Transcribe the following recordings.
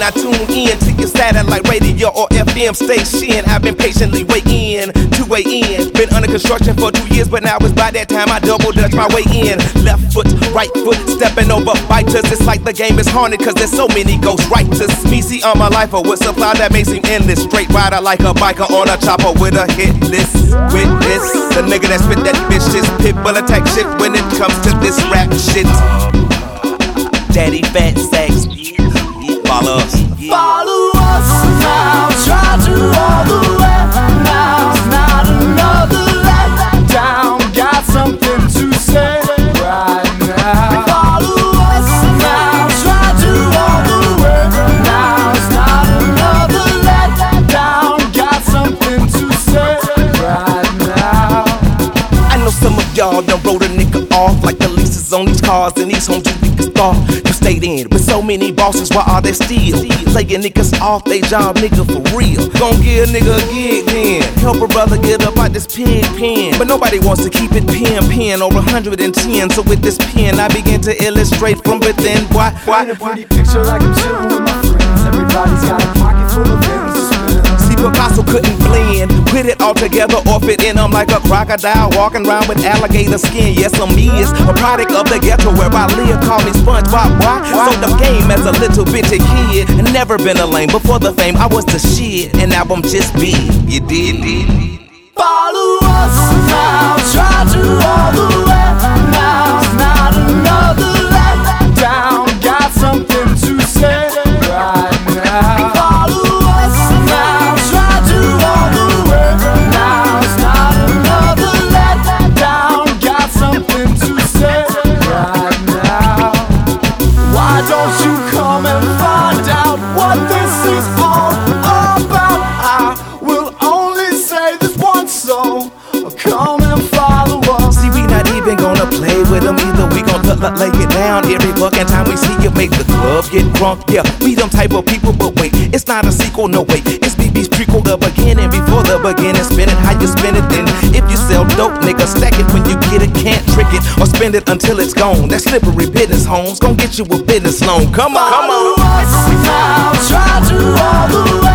when I tune in to your satellite radio or FM station. I've been patiently waiting to weigh in. Been under construction for two years, but now it's by that time I double dutch my way in. Left foot, right foot, stepping over fighters. It's like the game is haunted, cause there's so many ghost writers. Me see on my life, or with supply that may seem endless. Straight rider like a biker on a chopper with a hit list. Witness, the nigga that spit that vicious pit bull attack shit when it comes to this rap shit. Daddy Fat. Follow us. Follow us now, try to all the way now. Not another let down. Got something to say right now. Follow us now, try to all the way now. Not another let down. Got something to say right now. I know some of y'all done wrote on these cars and these homes you niggas thought you stayed in. With so many bosses, why are they still laying niggas off they job, nigga, for real? Gon' give a nigga a gig then. Help a brother get up out this pig pen. But nobody wants to keep it pen, pen over 110. So with this pen, I begin to illustrate from within. Why, why, Paint a pretty picture like I'm chilling with my friends. Everybody's got Put it all together or fit in them like a crocodile walking around with alligator skin. Yes, I'm me is a product of the ghetto where I live. Call me SpongeBob. Why? So the game as a little bitchy kid. Never been a lame. Before the fame, I was the shit. And now I'm just big. You did. Follow us now, try to come and find out what this is all about? I will only say this once, so come L- lay it down every fucking time we see you make the club get drunk. Yeah, we them type of people, but wait, it's not a sequel, no way. It's BB's prequel, the beginning before the beginning. Spin it how you spin it, then if you sell dope, nigga, stack it when you get it. Can't trick it or spend it until it's gone. That slippery business, homes, gon' get you a business loan. Come on, come on. Try to all the way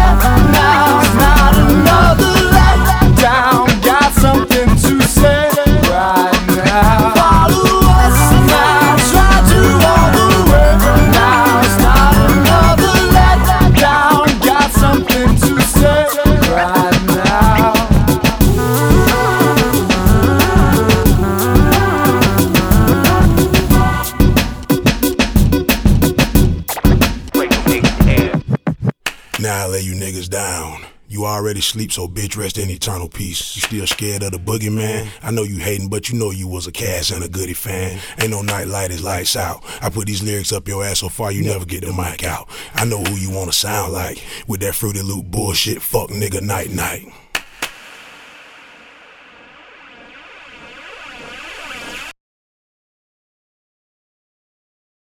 Now I lay you niggas down. You already sleep, so bitch rest in eternal peace. You still scared of the boogeyman? I know you hating, but you know you was a Cash and a Goody fan. Ain't no night light is lights out. I put these lyrics up your ass so far you never get the mic out. I know who you wanna sound like with that Fruity Loop bullshit. Fuck nigga night night.